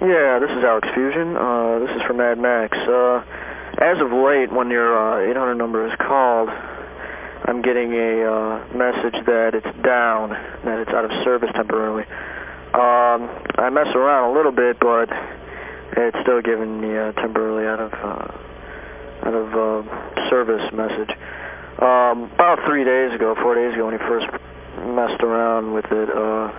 Yeah, this is Alex Fusion.、Uh, this is for Mad Max.、Uh, as of late, when your、uh, 800 number is called, I'm getting a uh, message that it's down, that it's out of service temporarily.、Um, I mess around a little bit, but it's still giving me a temporarily out of,、uh, out of uh, service message.、Um, about three days ago, four days ago, when he first messed around with it,、uh,